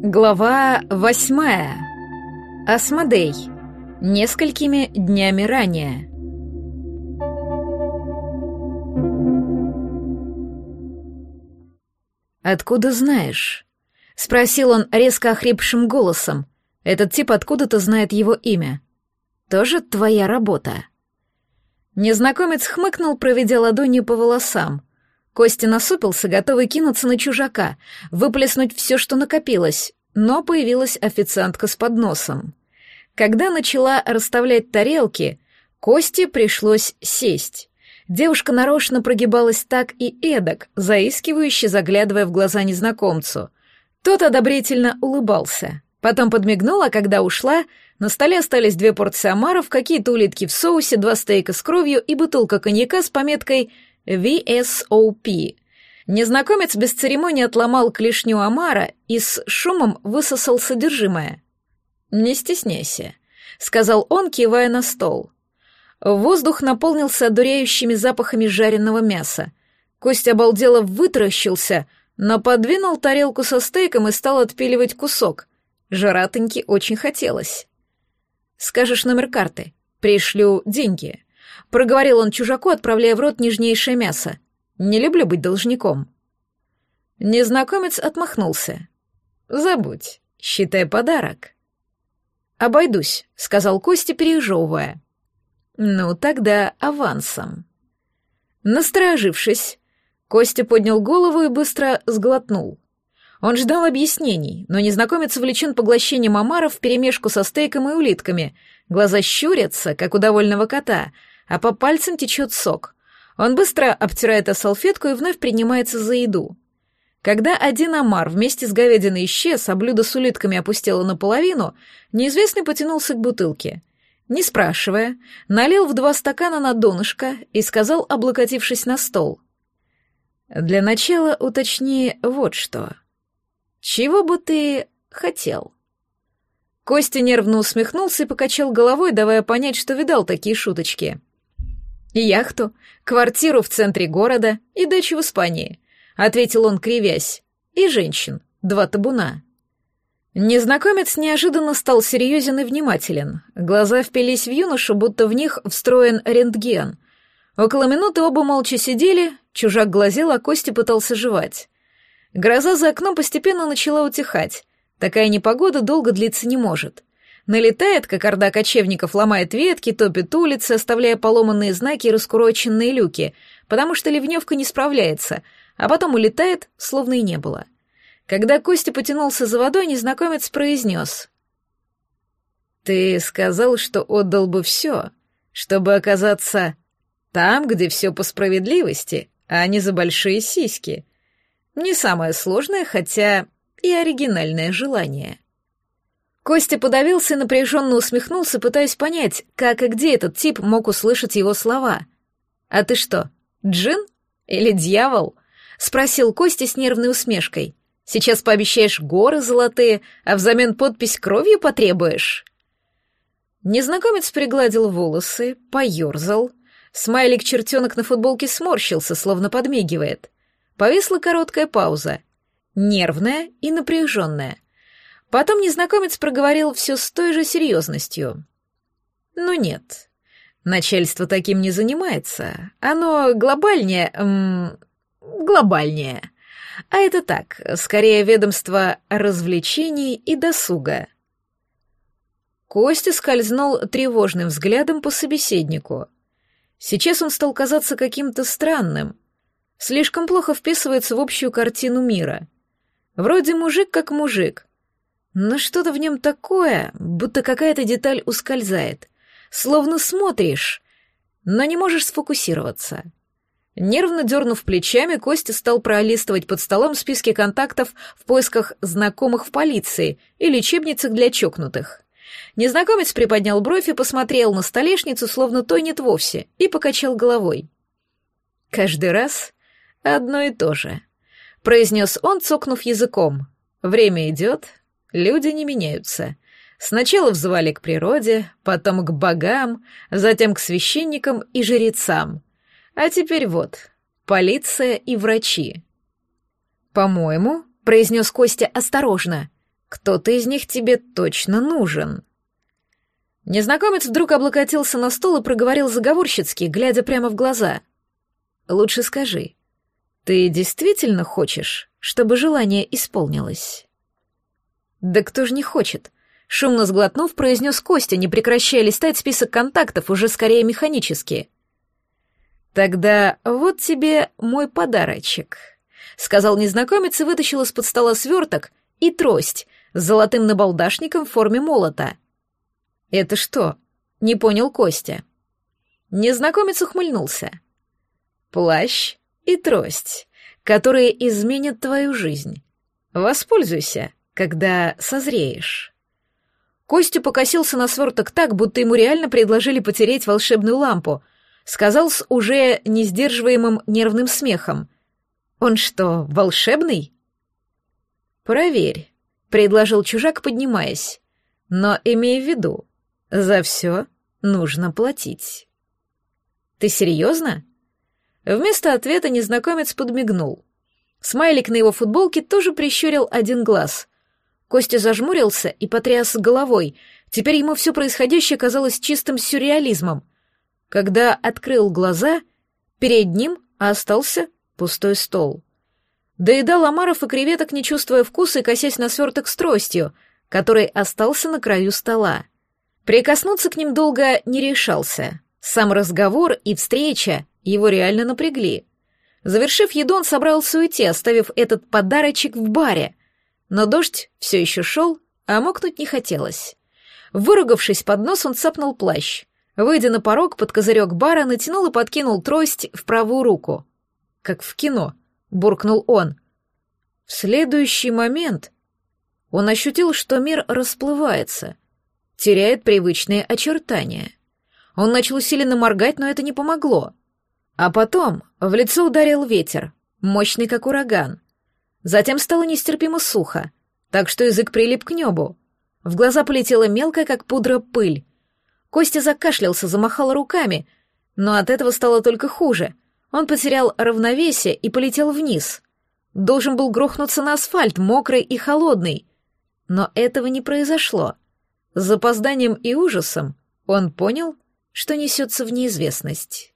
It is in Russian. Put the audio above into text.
Глава восьмая. Асмодей. Несколькими днями ранее. «Откуда знаешь?» — спросил он резко охрипшим голосом. «Этот тип откуда-то знает его имя. Тоже твоя работа?» Незнакомец хмыкнул, проведя ладонью по волосам. Костя насупился, готовый кинуться на чужака, выплеснуть все, что накопилось, но появилась официантка с подносом. Когда начала расставлять тарелки, Косте пришлось сесть. Девушка нарочно прогибалась так и эдак, заискивающе заглядывая в глаза незнакомцу. Тот одобрительно улыбался. Потом подмигнула, когда ушла, на столе остались две порции омаров, какие-то улитки в соусе, два стейка с кровью и бутылка коньяка с пометкой VSOP. Незнакомец без церемонии отломал клешню омара и с шумом высосал содержимое. «Не стесняйся», — сказал он, кивая на стол. Воздух наполнился одуряющими запахами жареного мяса. Кость обалдело вытаращился, но подвинул тарелку со стейком и стал отпиливать кусок. Жаратоньки очень хотелось. «Скажешь номер карты. Пришлю деньги», — проговорил он чужаку, отправляя в рот нежнейшее мясо. «Не люблю быть должником». Незнакомец отмахнулся. «Забудь, считай подарок». «Обойдусь», — сказал Костя, пережевывая. «Ну, тогда авансом». Насторожившись, Костя поднял голову и быстро сглотнул. Он ждал объяснений, но незнакомец увлечен поглощением омаров вперемешку со стейком и улитками. Глаза щурятся, как у довольного кота, а по пальцам течет сок. Он быстро обтирает о салфетку и вновь принимается за еду. Когда один омар вместе с говядиной исчез, а блюдо с улитками опустело наполовину, неизвестный потянулся к бутылке. Не спрашивая, налил в два стакана на донышко и сказал, облокотившись на стол. «Для начала уточни вот что. Чего бы ты хотел?» Костя нервно усмехнулся и покачал головой, давая понять, что видал такие шуточки. «Яхту, квартиру в центре города и дачу в Испании», — ответил он, кривясь. «И женщин, два табуна». Незнакомец неожиданно стал серьезен и внимателен. Глаза впились в юношу, будто в них встроен рентген. Около минуты оба молча сидели, чужак глазел, а Костя пытался жевать. Гроза за окном постепенно начала утихать. Такая непогода долго длиться не может. Налетает, как орда кочевников, ломает ветки, топит улицы, оставляя поломанные знаки и раскуроченные люки, потому что ливневка не справляется, а потом улетает, словно и не было. Когда Костя потянулся за водой, незнакомец произнес. «Ты сказал, что отдал бы все, чтобы оказаться там, где все по справедливости, а не за большие сиськи. Не самое сложное, хотя и оригинальное желание». Костя подавился и напряженно усмехнулся, пытаясь понять, как и где этот тип мог услышать его слова. «А ты что, джин или дьявол?» — спросил Костя с нервной усмешкой. «Сейчас пообещаешь горы золотые, а взамен подпись кровью потребуешь?» Незнакомец пригладил волосы, поерзал. Смайлик-чертенок на футболке сморщился, словно подмигивает. Повисла короткая пауза. Нервная и напряженная — Потом незнакомец проговорил все с той же серьезностью. «Ну нет, начальство таким не занимается. Оно глобальнее... Эм, глобальнее. А это так, скорее ведомство развлечений и досуга». Костя скользнул тревожным взглядом по собеседнику. Сейчас он стал казаться каким-то странным, слишком плохо вписывается в общую картину мира. Вроде мужик как мужик, но что-то в нем такое, будто какая-то деталь ускользает. Словно смотришь, но не можешь сфокусироваться. Нервно дернув плечами, Костя стал пролистывать под столом списки контактов в поисках знакомых в полиции и лечебницах для чокнутых. Незнакомец приподнял бровь и посмотрел на столешницу, словно той нет вовсе, и покачал головой. «Каждый раз одно и то же», — произнес он, цокнув языком. «Время идет, Люди не меняются. Сначала взывали к природе, потом к богам, затем к священникам и жрецам. А теперь вот, полиция и врачи. «По-моему», — произнес Костя осторожно, — кто-то из них тебе точно нужен. Незнакомец вдруг облокотился на стол и проговорил заговорщицки, глядя прямо в глаза. «Лучше скажи, ты действительно хочешь, чтобы желание исполнилось?» «Да кто ж не хочет?» Шумно сглотнув, произнес Костя, не прекращая листать список контактов, уже скорее механически. «Тогда вот тебе мой подарочек», — сказал незнакомец и вытащил из-под стола сверток и трость с золотым набалдашником в форме молота. «Это что?» — не понял Костя. Незнакомец ухмыльнулся. «Плащ и трость, которые изменят твою жизнь. Воспользуйся, когда созреешь». Костя покосился на сверток так, будто ему реально предложили потереть волшебную лампу. Сказал с уже не сдерживаемым нервным смехом. «Он что, волшебный?» «Проверь», — предложил чужак, поднимаясь. «Но имей в виду, за все нужно платить». «Ты серьезно?» Вместо ответа незнакомец подмигнул. Смайлик на его футболке тоже прищурил один глаз. Костя зажмурился и потряс головой. Теперь ему все происходящее казалось чистым сюрреализмом. Когда открыл глаза, перед ним остался пустой стол. Доедал омаров и креветок, не чувствуя вкуса и косясь на сверток с тростью, который остался на краю стола. Прикоснуться к ним долго не решался. Сам разговор и встреча его реально напрягли. Завершив еду, он собрался уйти, оставив этот подарочек в баре. Но дождь все еще шел, а мокнуть не хотелось. Выругавшись под нос, он цапнул плащ. Выйдя на порог под козырек бара, натянул и подкинул трость в правую руку. Как в кино, буркнул он. В следующий момент он ощутил, что мир расплывается, теряет привычные очертания. Он начал усиленно моргать, но это не помогло. А потом в лицо ударил ветер, мощный как ураган. Затем стало нестерпимо сухо, так что язык прилип к небу. В глаза полетела мелкая, как пудра, пыль. Костя закашлялся, замахал руками, но от этого стало только хуже. Он потерял равновесие и полетел вниз. Должен был грохнуться на асфальт, мокрый и холодный. Но этого не произошло. С запозданием и ужасом он понял, что несется в неизвестность.